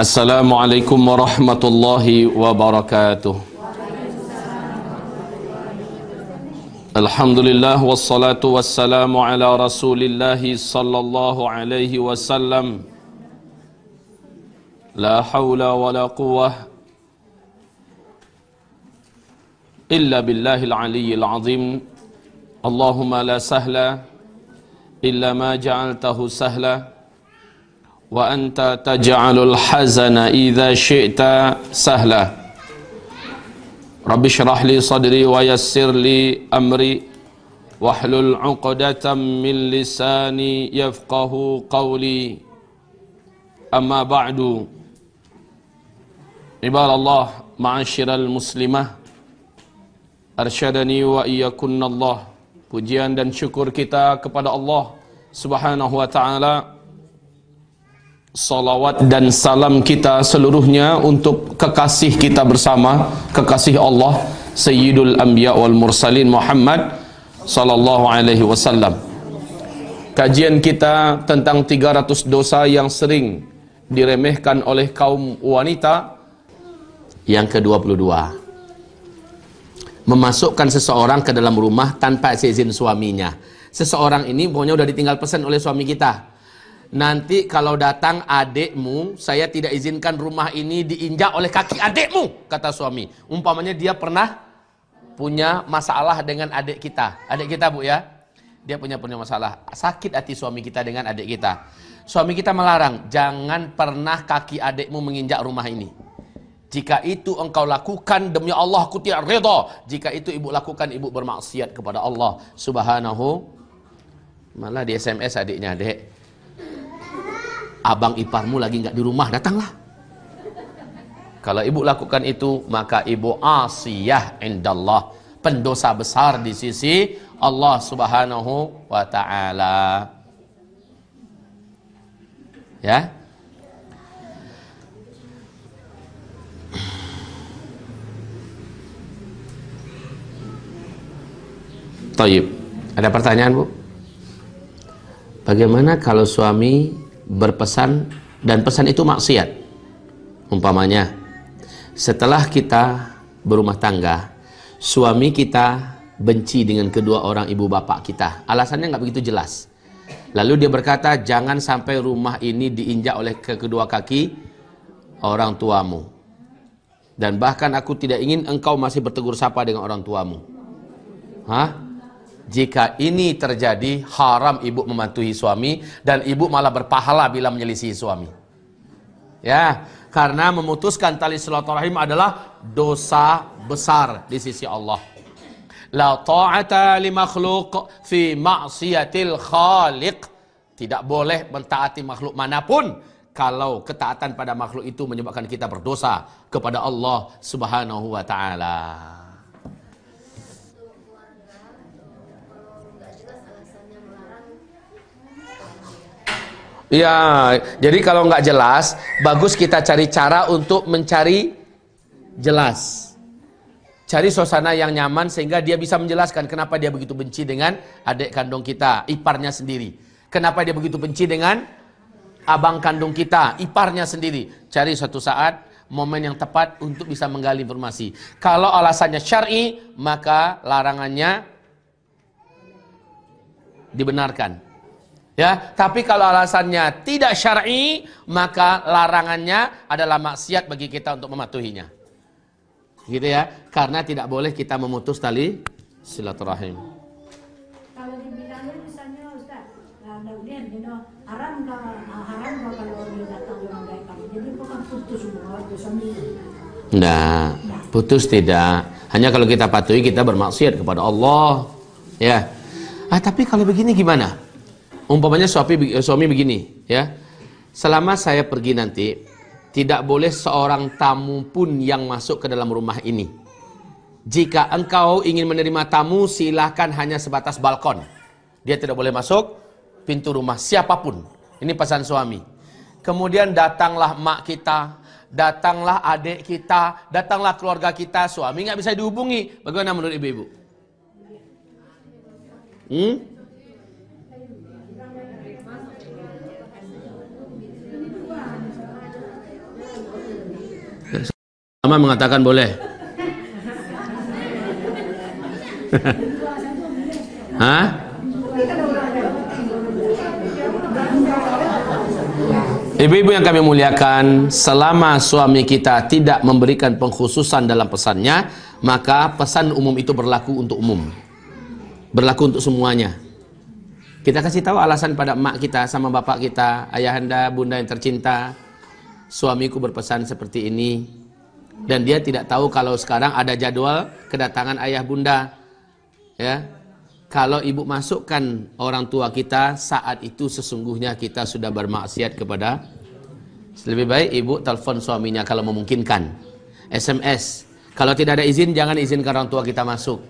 السلام عليكم ورحمة الله وبركاته. الحمد لله والصلاة والسلام على رسول الله صلى الله عليه وسلم. لا حول ولا قوة إلا بالله العلي العظيم. اللهم لا سهل إلا ما جعلته سهلاً. وأنت تجعل الحزن إذا شئت سهلا. رب اشرح لي صدري ويسر لي أمري. واحلل عقدة من لساني يفقه قولي. أما بعد عباد الله معاشر المسلمة أرشدني وإياكن الله. Pujian dan syukur kita kepada Allah Subhanahu wa taala. Salawat dan salam kita seluruhnya untuk kekasih kita bersama, kekasih Allah Sayyidul Anbiya wal Mursalin Muhammad sallallahu alaihi wasallam. Kajian kita tentang 300 dosa yang sering diremehkan oleh kaum wanita yang ke-22 memasukkan seseorang ke dalam rumah tanpa izin suaminya. Seseorang ini pokoknya udah ditinggal pesan oleh suami kita. Nanti kalau datang adikmu, saya tidak izinkan rumah ini diinjak oleh kaki adikmu, kata suami. Umpamanya dia pernah punya masalah dengan adik kita. Adik kita bu ya, dia punya punya masalah. Sakit hati suami kita dengan adik kita. Suami kita melarang, jangan pernah kaki adikmu menginjak rumah ini. Jika itu engkau lakukan demi Allah aku tidak reda. Jika itu ibu lakukan ibu bermaksiat kepada Allah Subhanahu malah di SMS adiknya, "Dek, abang iparmu lagi nggak di rumah, datanglah." Kalau ibu lakukan itu, maka ibu asiyah indallah, pendosa besar di sisi Allah Subhanahu wa taala. Ya? Taib. Ada pertanyaan, Bu? Bagaimana kalau suami berpesan dan pesan itu maksiat? Umpamanya, setelah kita berumah tangga, suami kita benci dengan kedua orang ibu bapak kita. Alasannya nggak begitu jelas. Lalu dia berkata, jangan sampai rumah ini diinjak oleh ke kedua kaki orang tuamu. Dan bahkan aku tidak ingin engkau masih bertegur sapa dengan orang tuamu. Hah? Jika ini terjadi, haram ibu mematuhi suami dan ibu malah berpahala bila menyelisih suami. Ya, karena memutuskan tali silaturahim adalah dosa besar di sisi Allah. La ta'ata li makhluk fi ma'siyatil khaliq. Tidak boleh mentaati makhluk mana pun kalau ketaatan pada makhluk itu menyebabkan kita berdosa kepada Allah Subhanahu wa taala. Ya, jadi kalau nggak jelas, bagus kita cari cara untuk mencari jelas. Cari suasana yang nyaman sehingga dia bisa menjelaskan kenapa dia begitu benci dengan adik kandung kita, iparnya sendiri. Kenapa dia begitu benci dengan abang kandung kita, iparnya sendiri. Cari suatu saat momen yang tepat untuk bisa menggali informasi. Kalau alasannya syar'i, maka larangannya dibenarkan. Ya, tapi kalau alasannya tidak syar'i, maka larangannya adalah maksiat bagi kita untuk mematuhinya. Gitu ya, karena tidak boleh kita memutus tali silaturahim. Kalau dibilangnya misalnya Ustaz, nah, you know, haram ka, ah, haram ka kalau datang orang. Jadi bukan putus semua Nah, putus tidak. Hanya kalau kita patuhi kita bermaksiat kepada Allah. Ya. Ah, tapi kalau begini gimana? Umpamanya suami suami begini ya. Selama saya pergi nanti tidak boleh seorang tamu pun yang masuk ke dalam rumah ini. Jika engkau ingin menerima tamu silahkan hanya sebatas balkon. Dia tidak boleh masuk pintu rumah siapa pun. Ini pesan suami. Kemudian datanglah mak kita datanglah adik kita datanglah keluarga kita. Suami nggak bisa dihubungi. Bagaimana menurut ibu-ibu? Hmm? Sama mengatakan boleh. Hah? Ibu-ibu yang kami muliakan, selama suami kita tidak memberikan pengkhususan dalam pesannya, maka pesan umum itu berlaku untuk umum. Berlaku untuk semuanya. Kita kasih tahu alasan pada emak kita sama bapak kita, ayahanda, bunda yang tercinta. Suamiku berpesan seperti ini. Dan dia tidak tahu kalau sekarang ada jadwal kedatangan ayah bunda. Ya. Kalau ibu masukkan orang tua kita, saat itu sesungguhnya kita sudah bermaksiat kepada lebih baik ibu telepon suaminya kalau memungkinkan. SMS. Kalau tidak ada izin, jangan izinkan orang tua kita masuk.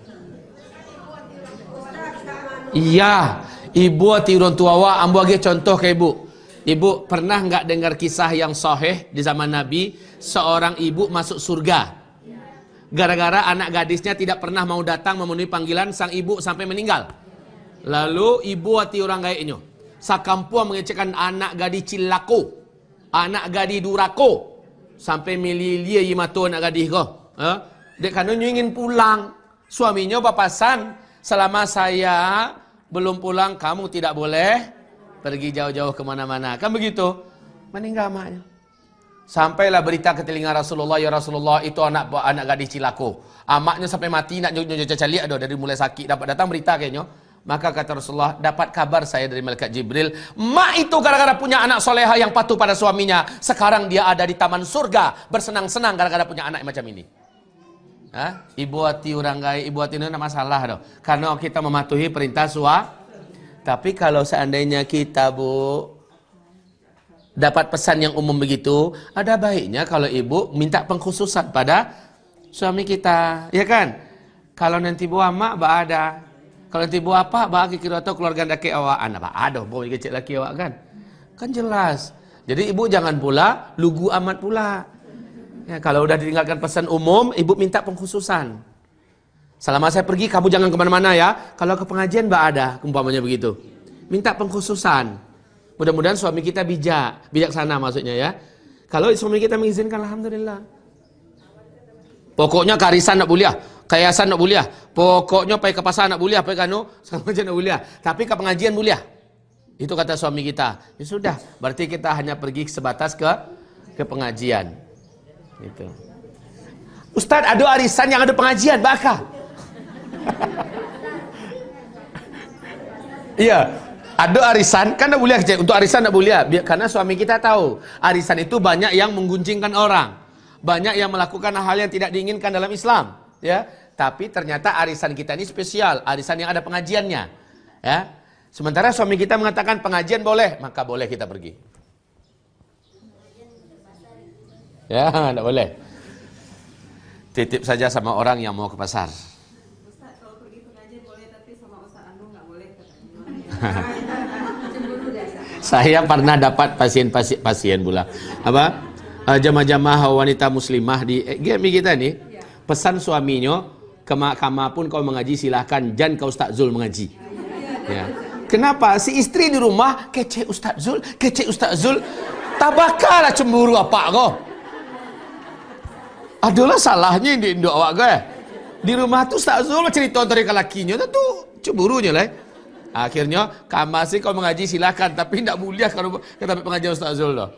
Iya, Ibu ati orang tua wa ambo contoh ke ibu. Ibu pernah enggak dengar kisah yang sahih di zaman Nabi seorang ibu masuk surga. Gara-gara anak gadisnya tidak pernah mau datang memenuhi panggilan sang ibu sampai meninggal. Lalu ibu ati orang gaiknya. Sakampua mengecekkan anak gadis cilako. Anak gadis durako. Sampai mililia yimato anak gadis ko. Ha? Dek kanu ingin pulang. Suaminya papasan selama saya belum pulang kamu tidak boleh pergi jauh-jauh ke mana-mana. Kan begitu? Meninggal maknya. Sampailah berita ke telinga Rasulullah, ya Rasulullah itu anak anak gadis cilako. Amaknya sampai mati nak nyuci cali ada dari mulai sakit dapat datang berita kayaknya. Maka kata Rasulullah, dapat kabar saya dari malaikat Jibril, mak itu gara-gara punya anak soleha yang patuh pada suaminya, sekarang dia ada di taman surga, bersenang-senang gara-gara punya anak macam ini. Hah? Ibu hati orang gaya, ibu hati ini masalah dong. Karena kita mematuhi perintah sua. Tapi kalau seandainya kita bu dapat pesan yang umum begitu, ada baiknya kalau ibu minta pengkhususan pada suami kita, ya kan? Kalau nanti bu mak ba ada. Kalau nanti bu apa ba kira atau keluarga dake awak anak ada, bu kecil laki awak kan? Kan jelas. Jadi ibu jangan pula lugu amat pula. Ya, kalau udah ditinggalkan pesan umum, ibu minta pengkhususan. Selama saya pergi, kamu jangan ke mana-mana ya. Kalau ke pengajian, mbak ada, umpamanya begitu. Minta pengkhususan. Mudah-mudahan suami kita bijak, bijaksana maksudnya ya. Kalau suami kita mengizinkan, alhamdulillah. Pokoknya karisan nak buliah, kayasan nak buliah. Pokoknya pergi ke pasar nak buliah, pergi kanu, sama aja nak buliah. Tapi ke pengajian buliah. Itu kata suami kita. Ya sudah, berarti kita hanya pergi sebatas ke ke pengajian. Itu. Ustaz, ada arisan yang ada pengajian, baka. Iya, ada arisan, kan tak boleh untuk arisan tak boleh, karena suami kita tahu arisan itu banyak yang mengguncingkan orang, banyak yang melakukan hal yang tidak diinginkan dalam Islam, ya. Tapi ternyata arisan kita ini spesial, arisan yang ada pengajiannya, ya. Sementara suami kita mengatakan pengajian boleh, maka boleh kita pergi. Ya, tidak boleh. Titip saja sama orang yang mau ke pasar. Ustaz, kalau pergi pengajian boleh, tapi sama Ustaz Anu nggak boleh. Saya pernah dapat pasien-pasien pasien pula. Apa? Uh, jamaah-jamaah wanita muslimah di eh, kita nih. Pesan suaminya, kema kama pun kau mengaji silahkan, jangan kau Ustaz Zul mengaji. Ya. Kenapa? Si istri di rumah kece Ustaz Zul, kece Ustaz Zul. Tabakalah cemburu apa kau? Adalah salahnya di Indo awak gue. Di rumah tu Ustaz Zul cerita dari lakinya tu cemburunya lah. Akhirnya kamu sih kau mengaji silakan tapi tidak mulia kalau kita pengajian Ustaz Zul loh.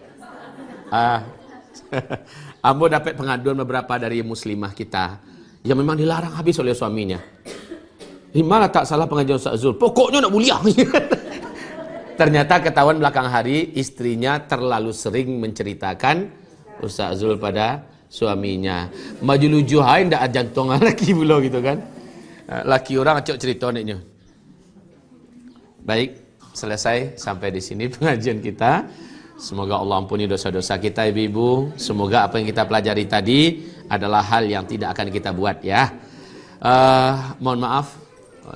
Ah. Ambo dapat pengaduan beberapa dari muslimah kita yang memang dilarang habis oleh suaminya. Gimana tak salah pengajian Ustaz Zul? Pokoknya nak mulia. Ternyata ketahuan belakang hari istrinya terlalu sering menceritakan Ustaz Zul pada suaminya. Maju luju hai ndak jantung laki pula gitu kan. Eh, laki orang acok cerita niknya. Baik, selesai sampai di sini pengajian kita. Semoga Allah ampuni dosa-dosa kita ibu-ibu. Semoga apa yang kita pelajari tadi adalah hal yang tidak akan kita buat ya. Uh, mohon maaf.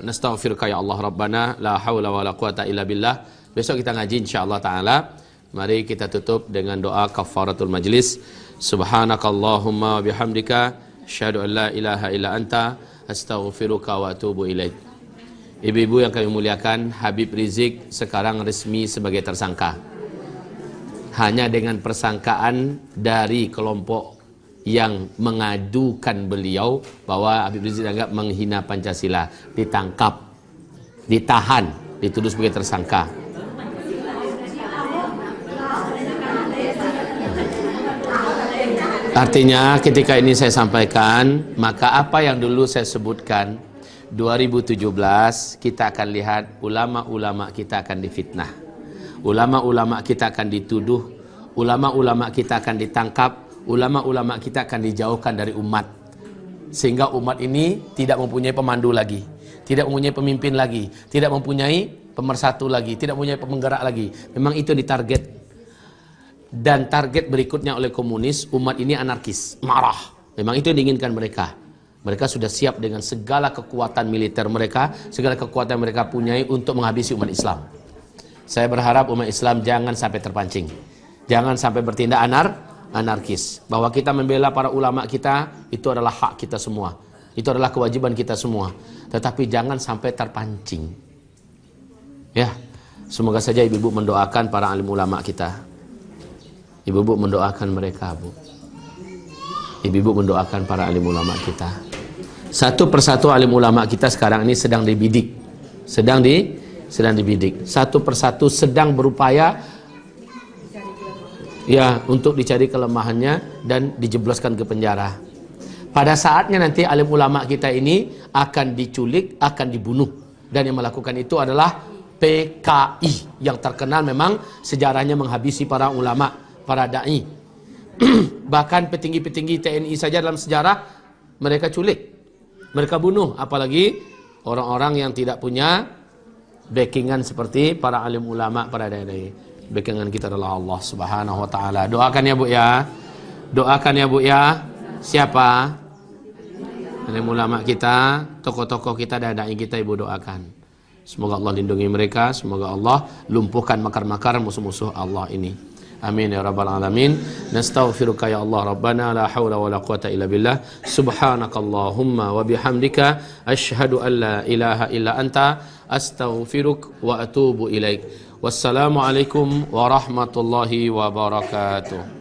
Nastaghfiruka ya Allah Rabbana la haula wala quwata illa billah. Besok kita ngaji insyaallah taala. Mari kita tutup dengan doa kafaratul majlis. Subhanakallahumma bihamdika asyhadu an la ilaha illa anta astaghfiruka wa atubu ilaik. Ibu-ibu yang kami muliakan, Habib Rizik sekarang resmi sebagai tersangka. Hanya dengan persangkaan dari kelompok yang mengadukan beliau bahwa Habib Rizik dianggap menghina Pancasila ditangkap ditahan dituduh sebagai tersangka Artinya ketika ini saya sampaikan maka apa yang dulu saya sebutkan 2017 kita akan lihat ulama-ulama kita akan difitnah. Ulama-ulama kita akan dituduh. Ulama-ulama kita akan ditangkap. Ulama-ulama kita akan dijauhkan dari umat. Sehingga umat ini tidak mempunyai pemandu lagi tidak mempunyai pemimpin lagi tidak mempunyai pemersatu lagi tidak mempunyai penggerak lagi. Memang itu ditarget dan target berikutnya oleh komunis umat ini anarkis marah. Memang itu yang diinginkan mereka mereka sudah siap dengan segala kekuatan militer mereka segala kekuatan mereka punyai untuk menghabisi umat Islam saya berharap umat Islam jangan sampai terpancing jangan sampai bertindak anar anarkis. Bahwa kita membela para ulama kita itu adalah hak kita semua. Itu adalah kewajiban kita semua. Tetapi jangan sampai terpancing. Ya. Semoga saja ibu-ibu mendoakan para alim ulama kita. Ibu-ibu mendoakan mereka, Bu. Ibu-ibu mendoakan para alim ulama kita. Satu persatu alim ulama kita sekarang ini sedang dibidik. Sedang di sedang dibidik. Satu persatu sedang berupaya ya untuk dicari kelemahannya dan dijebloskan ke penjara. Pada saatnya nanti alim ulama kita ini akan diculik, akan dibunuh dan yang melakukan itu adalah PKI yang terkenal memang sejarahnya menghabisi para ulama, para dai. Bahkan petinggi-petinggi TNI saja dalam sejarah mereka culik. Mereka bunuh apalagi orang-orang yang tidak punya backingan seperti para alim ulama, para dai backingan kita adalah Allah Subhanahu wa taala. Doakan ya Bu ya. Doakan ya Bu ya. Siapa? Alim ulama kita, tokoh-tokoh kita dan dai kita Ibu doakan. Semoga Allah lindungi mereka, semoga Allah lumpuhkan makar-makar musuh-musuh Allah ini. Amin ya rabbal alamin. Nastaghfiruka ya Allah rabbana la haula wala quwata illa billah. Subhanakallahumma wa bihamdika asyhadu an la ilaha illa anta astaghfiruk wa atubu ilaik. Wassalamualaikum warahmatullahi wabarakatuh.